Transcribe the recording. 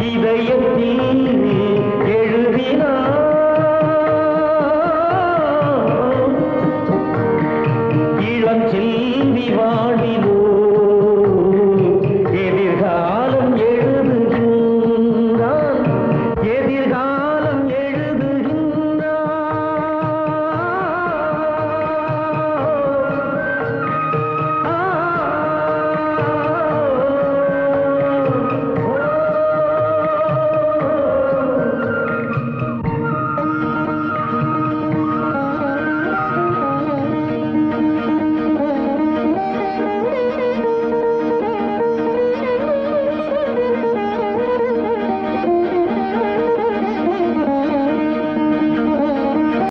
இதயத்தில் எழுதினார்.